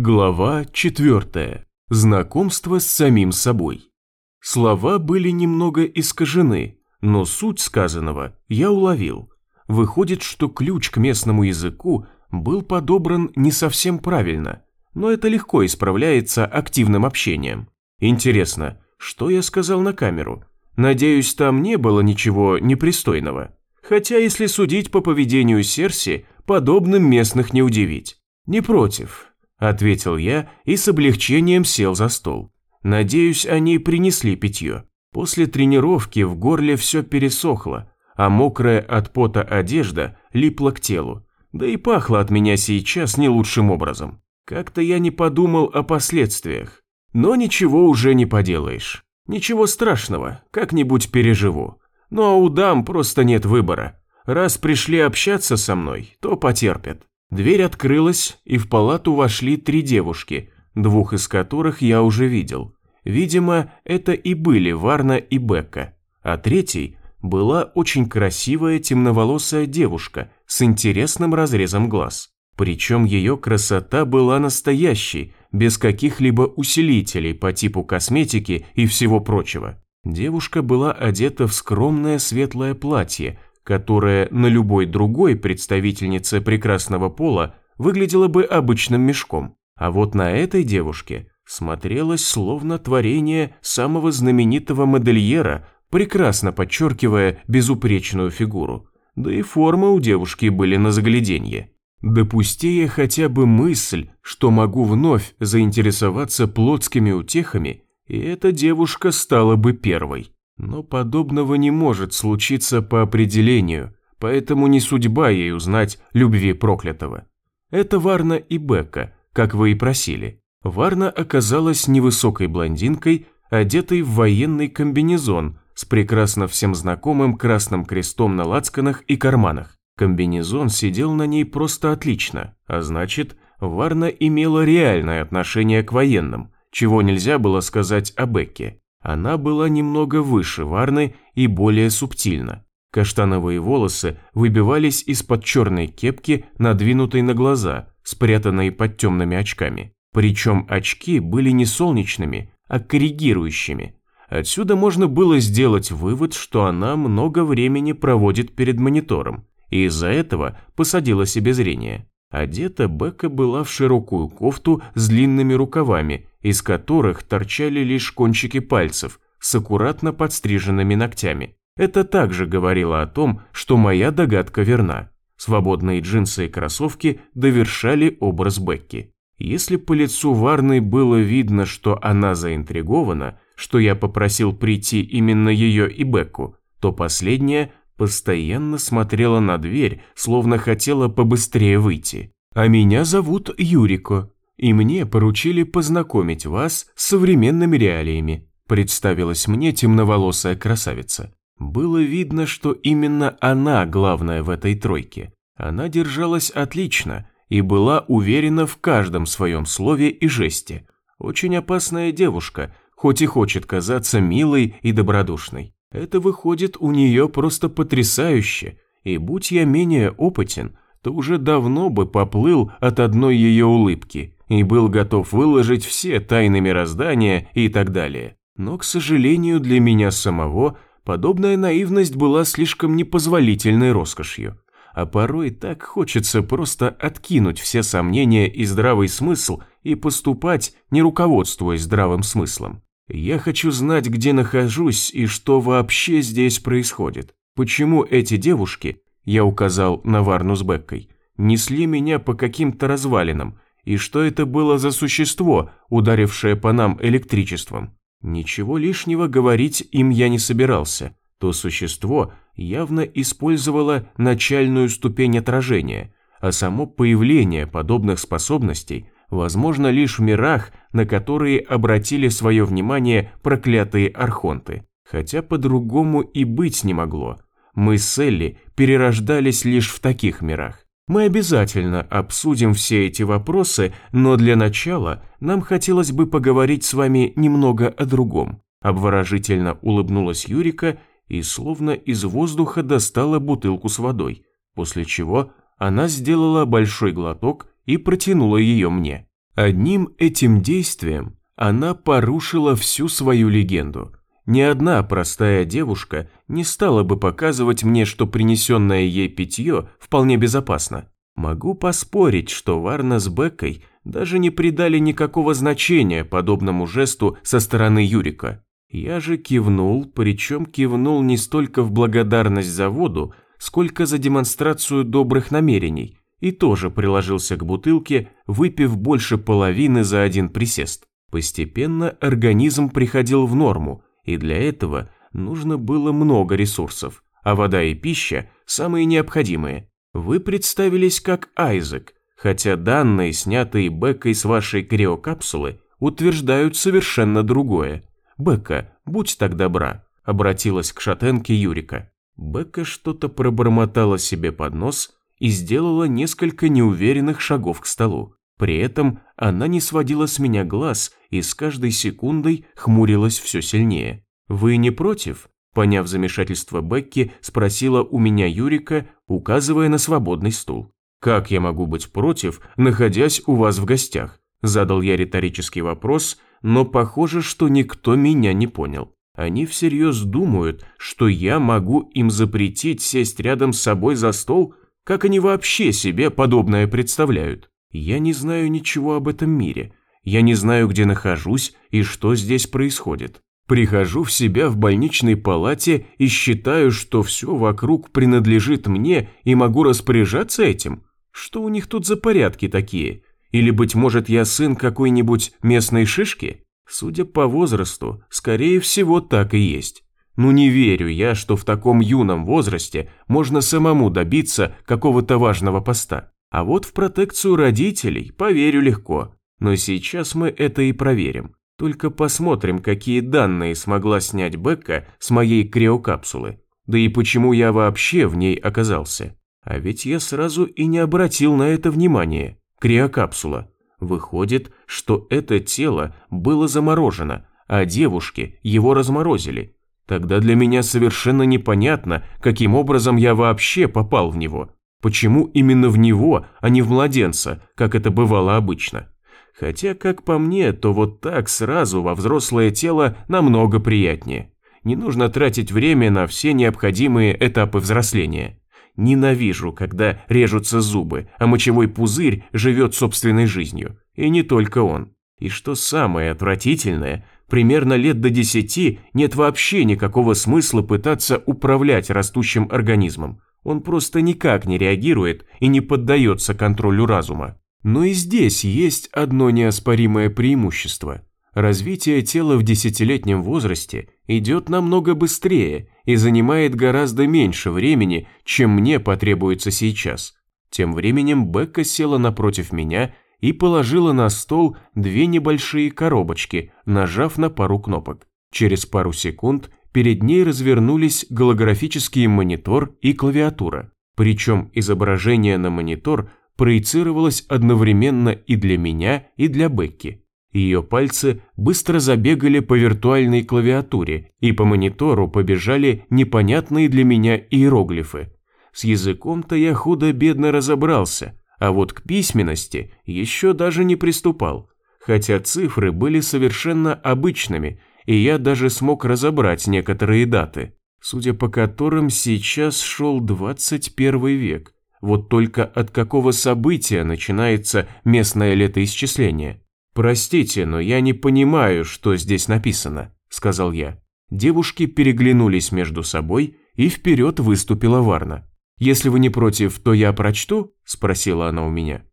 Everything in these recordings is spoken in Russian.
Глава 4. Знакомство с самим собой. Слова были немного искажены, но суть сказанного я уловил. Выходит, что ключ к местному языку был подобран не совсем правильно, но это легко исправляется активным общением. Интересно, что я сказал на камеру? Надеюсь, там не было ничего непристойного. Хотя, если судить по поведению Серси, подобным местных не удивить. Не против, ответил я и с облегчением сел за стол. Надеюсь, они принесли питье. После тренировки в горле все пересохло, а мокрая от пота одежда липла к телу. Да и пахло от меня сейчас не лучшим образом. Как-то я не подумал о последствиях. Но ничего уже не поделаешь. Ничего страшного, как-нибудь переживу. Но у дам просто нет выбора. Раз пришли общаться со мной, то потерпят. Дверь открылась, и в палату вошли три девушки, двух из которых я уже видел. Видимо, это и были Варна и Бекка. А третий была очень красивая темноволосая девушка с интересным разрезом глаз. Причем ее красота была настоящей, без каких-либо усилителей по типу косметики и всего прочего. Девушка была одета в скромное светлое платье, которая на любой другой представительнице прекрасного пола выглядела бы обычным мешком. А вот на этой девушке смотрелось словно творение самого знаменитого модельера, прекрасно подчеркивая безупречную фигуру. Да и формы у девушки были на загляденье. Допусти я хотя бы мысль, что могу вновь заинтересоваться плотскими утехами, и эта девушка стала бы первой. Но подобного не может случиться по определению, поэтому не судьба ей узнать любви проклятого. Это Варна и Бекка, как вы и просили. Варна оказалась невысокой блондинкой, одетой в военный комбинезон с прекрасно всем знакомым красным крестом на лацканах и карманах. Комбинезон сидел на ней просто отлично, а значит, Варна имела реальное отношение к военным, чего нельзя было сказать о Бекке. Она была немного выше Варны и более субтильна. Каштановые волосы выбивались из-под черной кепки, надвинутой на глаза, спрятанной под темными очками. Причем очки были не солнечными, а коррегирующими. Отсюда можно было сделать вывод, что она много времени проводит перед монитором, и из-за этого посадила себе зрение. Одета Бека была в широкую кофту с длинными рукавами, из которых торчали лишь кончики пальцев с аккуратно подстриженными ногтями. Это также говорило о том, что моя догадка верна. Свободные джинсы и кроссовки довершали образ Бекки. Если по лицу Варны было видно, что она заинтригована, что я попросил прийти именно ее и Бекку, то последняя постоянно смотрела на дверь, словно хотела побыстрее выйти. «А меня зовут Юрико, и мне поручили познакомить вас с современными реалиями», представилась мне темноволосая красавица. Было видно, что именно она главная в этой тройке. Она держалась отлично и была уверена в каждом своем слове и жесте. Очень опасная девушка, хоть и хочет казаться милой и добродушной. Это выходит у нее просто потрясающе, и будь я менее опытен, то уже давно бы поплыл от одной ее улыбки и был готов выложить все тайны мироздания и так далее. Но, к сожалению, для меня самого подобная наивность была слишком непозволительной роскошью. А порой так хочется просто откинуть все сомнения и здравый смысл и поступать, не руководствуясь здравым смыслом. Я хочу знать, где нахожусь и что вообще здесь происходит. Почему эти девушки, я указал на Варну с Беккой, несли меня по каким-то развалинам, и что это было за существо, ударившее по нам электричеством. Ничего лишнего говорить им я не собирался. То существо явно использовало начальную ступень отражения, а само появление подобных способностей – возможно лишь в мирах, на которые обратили свое внимание проклятые архонты. Хотя по-другому и быть не могло. Мы с Элли перерождались лишь в таких мирах. Мы обязательно обсудим все эти вопросы, но для начала нам хотелось бы поговорить с вами немного о другом. Обворожительно улыбнулась Юрика и словно из воздуха достала бутылку с водой, после чего она сделала большой глоток и протянула ее мне. Одним этим действием она порушила всю свою легенду. Ни одна простая девушка не стала бы показывать мне, что принесенное ей питье вполне безопасно. Могу поспорить, что Варна с Беккой даже не придали никакого значения подобному жесту со стороны Юрика. Я же кивнул, причем кивнул не столько в благодарность за воду, сколько за демонстрацию добрых намерений, и тоже приложился к бутылке, выпив больше половины за один присест. Постепенно организм приходил в норму, и для этого нужно было много ресурсов, а вода и пища – самые необходимые. Вы представились как Айзек, хотя данные, снятые Беккой с вашей криокапсулы, утверждают совершенно другое. Бекка, будь так добра, обратилась к шатенке Юрика. Бекка что-то пробормотала себе под нос и сделала несколько неуверенных шагов к столу. При этом она не сводила с меня глаз и с каждой секундой хмурилась все сильнее. «Вы не против?» Поняв замешательство Бекки, спросила у меня Юрика, указывая на свободный стул. «Как я могу быть против, находясь у вас в гостях?» Задал я риторический вопрос, но похоже, что никто меня не понял. Они всерьез думают, что я могу им запретить сесть рядом с собой за стол? Как они вообще себе подобное представляют? Я не знаю ничего об этом мире. Я не знаю, где нахожусь и что здесь происходит. Прихожу в себя в больничной палате и считаю, что все вокруг принадлежит мне и могу распоряжаться этим? Что у них тут за порядки такие? Или, быть может, я сын какой-нибудь местной шишки? Судя по возрасту, скорее всего, так и есть. Ну не верю я, что в таком юном возрасте можно самому добиться какого-то важного поста. А вот в протекцию родителей поверю легко. Но сейчас мы это и проверим. Только посмотрим, какие данные смогла снять Бекка с моей криокапсулы. Да и почему я вообще в ней оказался. А ведь я сразу и не обратил на это внимания криокапсула. Выходит, что это тело было заморожено, а девушки его разморозили. Тогда для меня совершенно непонятно, каким образом я вообще попал в него. Почему именно в него, а не в младенца, как это бывало обычно. Хотя, как по мне, то вот так сразу во взрослое тело намного приятнее. Не нужно тратить время на все необходимые этапы взросления. Ненавижу, когда режутся зубы, а мочевой пузырь живет собственной жизнью. И не только он. И что самое отвратительное, примерно лет до десяти нет вообще никакого смысла пытаться управлять растущим организмом. Он просто никак не реагирует и не поддается контролю разума. Но и здесь есть одно неоспоримое преимущество. Развитие тела в десятилетнем возрасте идет намного быстрее и занимает гораздо меньше времени, чем мне потребуется сейчас. Тем временем Бекка села напротив меня и положила на стол две небольшие коробочки, нажав на пару кнопок. Через пару секунд перед ней развернулись голографический монитор и клавиатура. Причем изображение на монитор проецировалось одновременно и для меня, и для Бекки. Ее пальцы быстро забегали по виртуальной клавиатуре, и по монитору побежали непонятные для меня иероглифы. С языком-то я худо-бедно разобрался, а вот к письменности еще даже не приступал, хотя цифры были совершенно обычными, и я даже смог разобрать некоторые даты, судя по которым сейчас шел 21 век. Вот только от какого события начинается местное летоисчисление? «Простите, но я не понимаю, что здесь написано», – сказал я. Девушки переглянулись между собой, и вперед выступила Варна. «Если вы не против, то я прочту?» – спросила она у меня.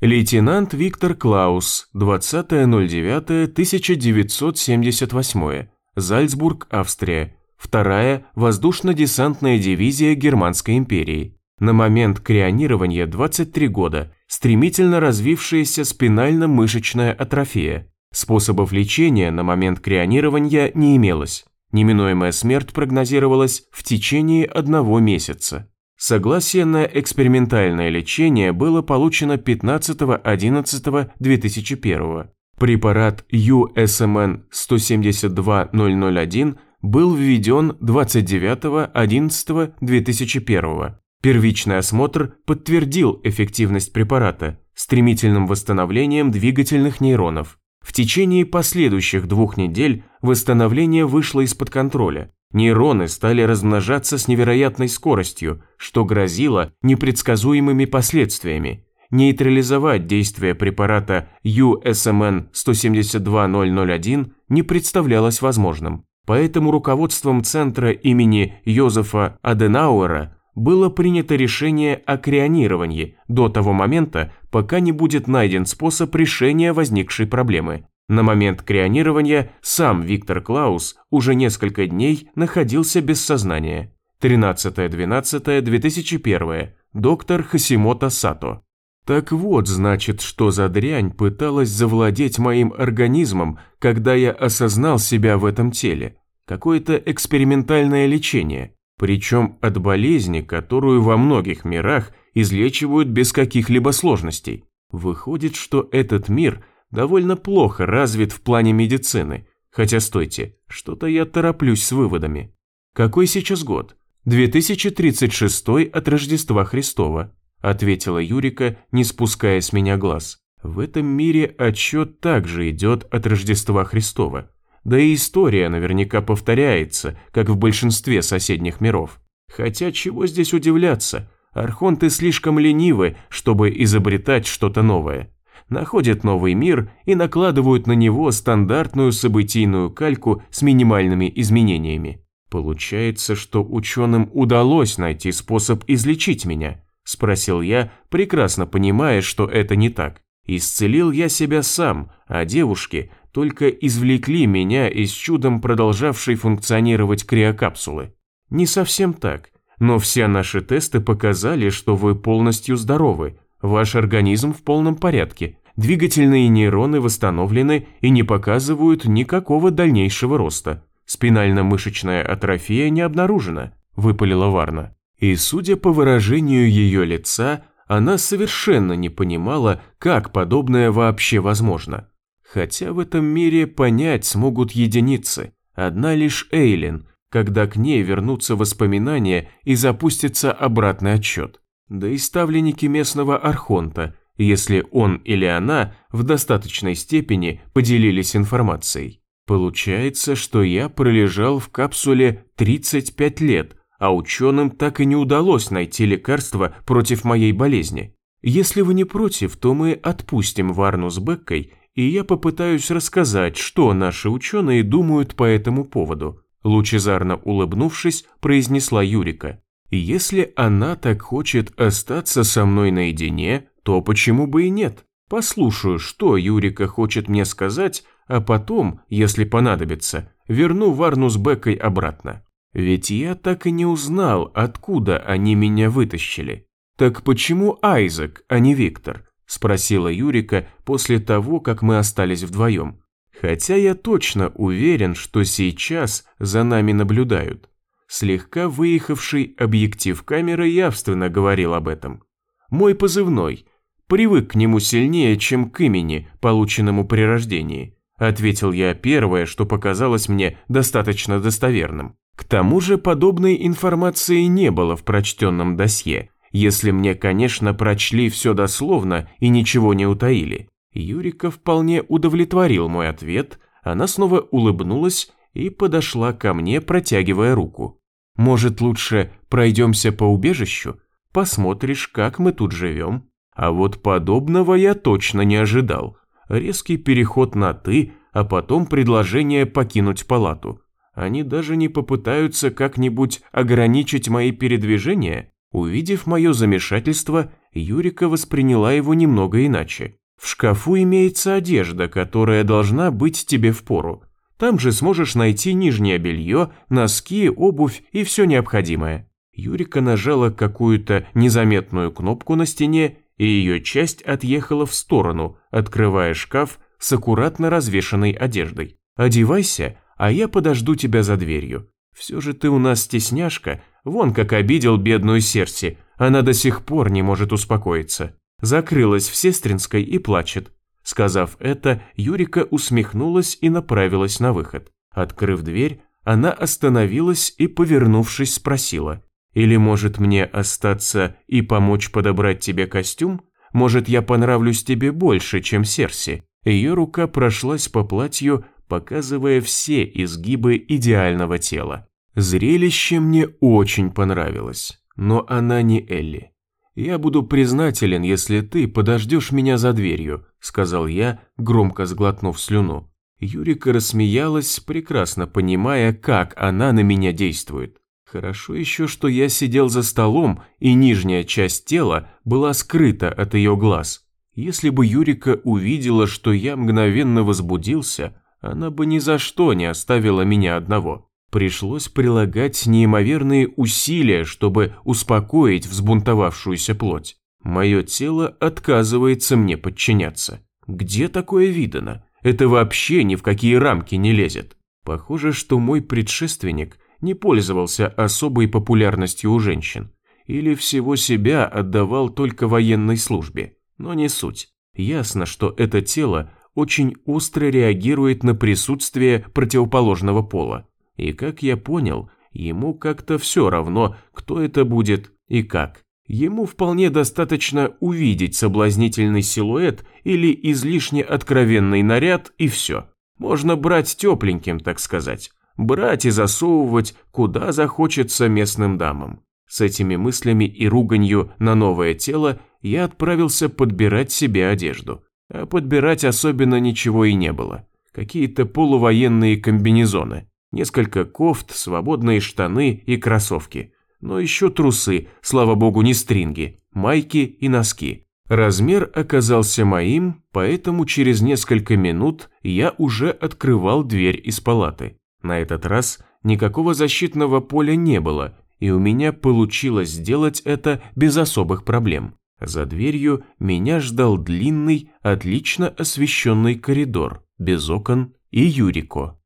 Лейтенант Виктор Клаус, 20.09.1978, Зальцбург, Австрия, вторая воздушно-десантная дивизия Германской империи. На момент крионирования 23 года, стремительно развившаяся спинально-мышечная атрофия. Способов лечения на момент крионирования не имелось. Неминуемая смерть прогнозировалась в течение одного месяца. Согласие на экспериментальное лечение было получено 15.11.2001. Препарат USMN 172001 был введен 29.11.2001. Первичный осмотр подтвердил эффективность препарата, стремительным восстановлением двигательных нейронов. В течение последующих двух недель восстановление вышло из-под контроля. Нейроны стали размножаться с невероятной скоростью, что грозило непредсказуемыми последствиями. Нейтрализовать действие препарата USMN-172001 не представлялось возможным. Поэтому руководством центра имени Йозефа Аденауэра было принято решение о крионировании до того момента, пока не будет найден способ решения возникшей проблемы. На момент крионирования сам Виктор Клаус уже несколько дней находился без сознания. 13.12.2001. Доктор Хасимото Сато. Так вот, значит, что за дрянь пыталась завладеть моим организмом, когда я осознал себя в этом теле. Какое-то экспериментальное лечение. Причем от болезни, которую во многих мирах излечивают без каких-либо сложностей. Выходит, что этот мир довольно плохо развит в плане медицины. Хотя стойте, что-то я тороплюсь с выводами. Какой сейчас год? 2036 от Рождества Христова, ответила Юрика, не спуская с меня глаз. В этом мире отчет также идет от Рождества Христова. Да и история наверняка повторяется, как в большинстве соседних миров. Хотя чего здесь удивляться, архонты слишком ленивы, чтобы изобретать что-то новое. Находят новый мир и накладывают на него стандартную событийную кальку с минимальными изменениями. Получается, что ученым удалось найти способ излечить меня, спросил я, прекрасно понимая, что это не так. Исцелил я себя сам, а девушки только извлекли меня из чудом продолжавшей функционировать криокапсулы. Не совсем так, но все наши тесты показали, что вы полностью здоровы, ваш организм в полном порядке, двигательные нейроны восстановлены и не показывают никакого дальнейшего роста. Спинально-мышечная атрофия не обнаружена, выпалила Варна. И судя по выражению ее лица, она совершенно не понимала, как подобное вообще возможно. Хотя в этом мире понять смогут единицы. Одна лишь Эйлин, когда к ней вернутся воспоминания и запустится обратный отчет. Да и ставленники местного Архонта, если он или она в достаточной степени поделились информацией. Получается, что я пролежал в капсуле 35 лет, а ученым так и не удалось найти лекарство против моей болезни. Если вы не против, то мы отпустим Варну с Беккой и я попытаюсь рассказать, что наши ученые думают по этому поводу», лучезарно улыбнувшись, произнесла Юрика. «Если она так хочет остаться со мной наедине, то почему бы и нет? Послушаю, что Юрика хочет мне сказать, а потом, если понадобится, верну Варну с Бекой обратно. Ведь я так и не узнал, откуда они меня вытащили. Так почему Айзек, а не Виктор? – спросила Юрика после того, как мы остались вдвоем. Хотя я точно уверен, что сейчас за нами наблюдают. Слегка выехавший объектив камеры явственно говорил об этом. Мой позывной. Привык к нему сильнее, чем к имени, полученному при рождении. Ответил я первое, что показалось мне достаточно достоверным. К тому же подобной информации не было в прочтенном досье, если мне, конечно, прочли все дословно и ничего не утаили. Юрика вполне удовлетворил мой ответ, она снова улыбнулась и подошла ко мне, протягивая руку. «Может, лучше пройдемся по убежищу? Посмотришь, как мы тут живем?» А вот подобного я точно не ожидал. Резкий переход на «ты», а потом предложение покинуть палату. Они даже не попытаются как-нибудь ограничить мои передвижения? Увидев мое замешательство, Юрика восприняла его немного иначе. В шкафу имеется одежда, которая должна быть тебе в пору. Там же сможешь найти нижнее белье, носки, обувь и все необходимое. Юрика нажала какую-то незаметную кнопку на стене, и ее часть отъехала в сторону, открывая шкаф с аккуратно развешанной одеждой. «Одевайся, а я подожду тебя за дверью. Все же ты у нас стесняшка, Вон как обидел бедную Серси, она до сих пор не может успокоиться. Закрылась в Сестринской и плачет. Сказав это, Юрика усмехнулась и направилась на выход. Открыв дверь, она остановилась и, повернувшись, спросила. «Или, может, мне остаться и помочь подобрать тебе костюм? Может, я понравлюсь тебе больше, чем Серси». Ее рука прошлась по платью, показывая все изгибы идеального тела. Зрелище мне очень понравилось, но она не Элли. «Я буду признателен, если ты подождешь меня за дверью», сказал я, громко сглотнув слюну. Юрика рассмеялась, прекрасно понимая, как она на меня действует. Хорошо еще, что я сидел за столом, и нижняя часть тела была скрыта от ее глаз. Если бы Юрика увидела, что я мгновенно возбудился, она бы ни за что не оставила меня одного. Пришлось прилагать неимоверные усилия, чтобы успокоить взбунтовавшуюся плоть. Мое тело отказывается мне подчиняться. Где такое видано? Это вообще ни в какие рамки не лезет. Похоже, что мой предшественник не пользовался особой популярностью у женщин. Или всего себя отдавал только военной службе. Но не суть. Ясно, что это тело очень остро реагирует на присутствие противоположного пола. И как я понял, ему как-то все равно, кто это будет и как. Ему вполне достаточно увидеть соблазнительный силуэт или излишне откровенный наряд и все. Можно брать тепленьким, так сказать. Брать и засовывать, куда захочется местным дамам. С этими мыслями и руганью на новое тело я отправился подбирать себе одежду. А подбирать особенно ничего и не было. Какие-то полувоенные комбинезоны, несколько кофт, свободные штаны и кроссовки – но еще трусы, слава богу, не стринги, майки и носки. Размер оказался моим, поэтому через несколько минут я уже открывал дверь из палаты. На этот раз никакого защитного поля не было, и у меня получилось сделать это без особых проблем. За дверью меня ждал длинный, отлично освещенный коридор, без окон и Юрико.